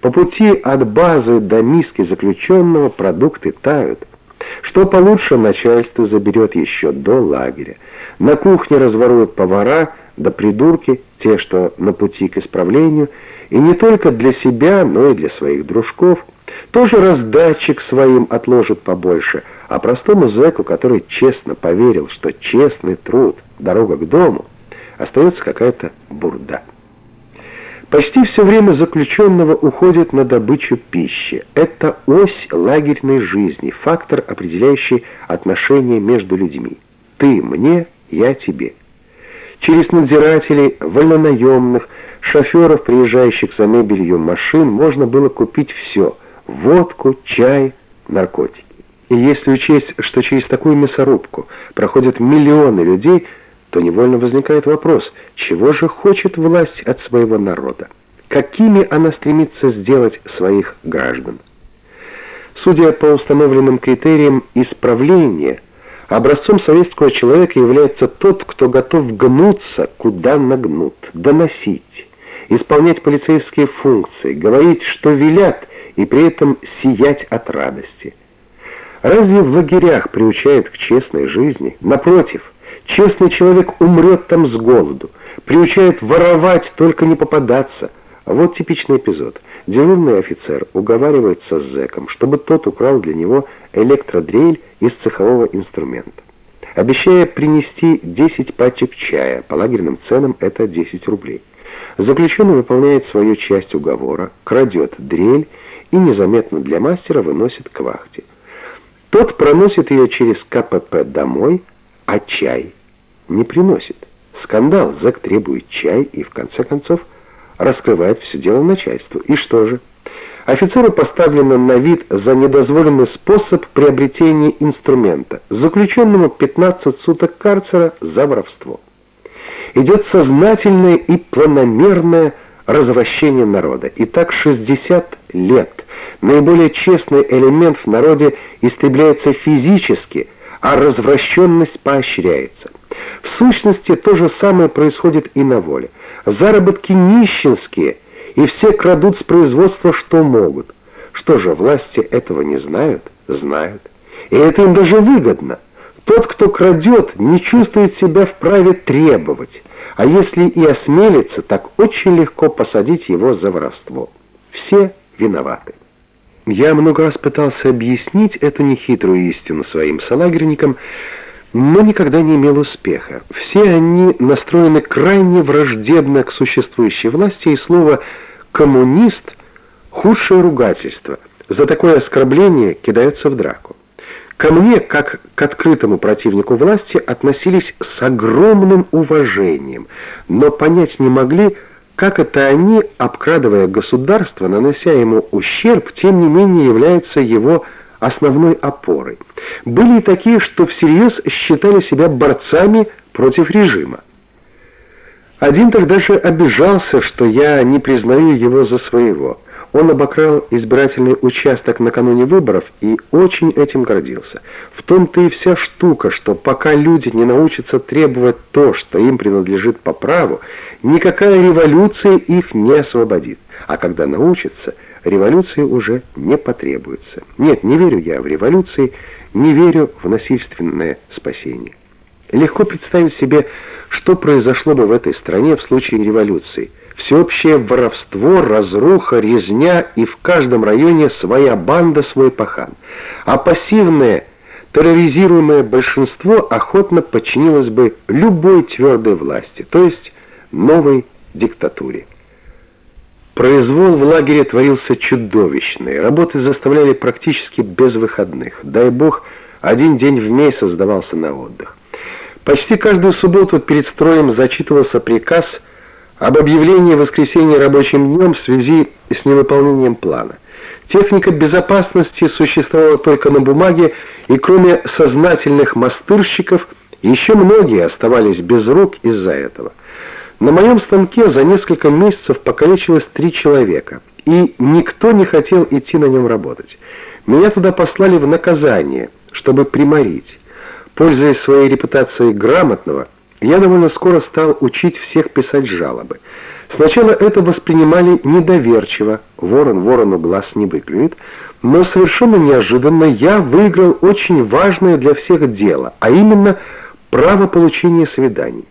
По пути от базы до миски заключенного продукты тают. Что получше, начальство заберет еще до лагеря. На кухне разворуют повара, да придурки, те, что на пути к исправлению, и не только для себя, но и для своих дружков. Тоже раздатчик своим отложит побольше, а простому зэку, который честно поверил, что честный труд — дорога к дому, остается какая-то бурда. Почти все время заключенного уходит на добычу пищи. Это ось лагерной жизни, фактор, определяющий отношения между людьми. Ты мне, я тебе. Через надзирателей, вольнонаемных, шоферов, приезжающих за мебелью машин, можно было купить все – водку, чай, наркотики. И если учесть, что через такую мясорубку проходят миллионы людей – то невольно возникает вопрос, чего же хочет власть от своего народа? Какими она стремится сделать своих граждан? Судя по установленным критериям исправления, образцом советского человека является тот, кто готов гнуться, куда нагнут, доносить, исполнять полицейские функции, говорить, что велят, и при этом сиять от радости. Разве в лагерях приучают к честной жизни? Напротив – Честный человек умрет там с голоду, приучает воровать, только не попадаться. А вот типичный эпизод. Дежурный офицер уговаривается с зэком, чтобы тот украл для него электродрель из цехового инструмента. Обещая принести 10 пачек чая, по лагерным ценам это 10 рублей. Заключенный выполняет свою часть уговора, крадет дрель и незаметно для мастера выносит к вахте. Тот проносит ее через КПП домой, а чай не приносит. Скандал, зэк требует чай и, в конце концов, раскрывает все дело начальству. И что же? Офицеру поставлено на вид за недозволенный способ приобретения инструмента. Заключенному 15 суток карцера за воровство. Идет сознательное и планомерное развращение народа. И так 60 лет. Наиболее честный элемент в народе истребляется физически – а развращенность поощряется. В сущности, то же самое происходит и на воле. Заработки нищенские, и все крадут с производства, что могут. Что же, власти этого не знают? Знают. И это им даже выгодно. Тот, кто крадет, не чувствует себя вправе требовать, а если и осмелится, так очень легко посадить его за воровство. Все виноваты. Я много раз пытался объяснить эту нехитрую истину своим солагерникам, но никогда не имел успеха. Все они настроены крайне враждебно к существующей власти, и слово «коммунист» — худшее ругательство. За такое оскорбление кидаются в драку. Ко мне, как к открытому противнику власти, относились с огромным уважением, но понять не могли, как это они, обкрадывая государство, нанося ему ущерб, тем не менее являются его основной опорой. Были и такие, что всерьез считали себя борцами против режима. Один тогда же обижался, что я не признаю его за своего. Он обокрал избирательный участок накануне выборов и очень этим гордился. В том-то и вся штука, что пока люди не научатся требовать то, что им принадлежит по праву, никакая революция их не освободит. А когда научатся, революции уже не потребуется. Нет, не верю я в революции, не верю в насильственное спасение. Легко представить себе, что произошло бы в этой стране в случае революции – всеобщее воровство, разруха, резня и в каждом районе своя банда, свой пахан. А пассивное, терроризируемое большинство охотно подчинилось бы любой твердой власти, то есть новой диктатуре. Произвол в лагере творился чудовищный, работы заставляли практически без выходных. Дай бог, один день в месяц сдавался на отдых. Почти каждую субботу перед строем зачитывался приказ – об объявлении воскресенья рабочим днем в связи с невыполнением плана. Техника безопасности существовала только на бумаге, и кроме сознательных мастырщиков, еще многие оставались без рук из-за этого. На моем станке за несколько месяцев покалечилось три человека, и никто не хотел идти на нем работать. Меня туда послали в наказание, чтобы приморить. Пользуясь своей репутацией грамотного, я довольно скоро стал учить всех писать жалобы. Сначала это воспринимали недоверчиво, ворон ворону глаз не выклюет, но совершенно неожиданно я выиграл очень важное для всех дело, а именно право получения свиданий.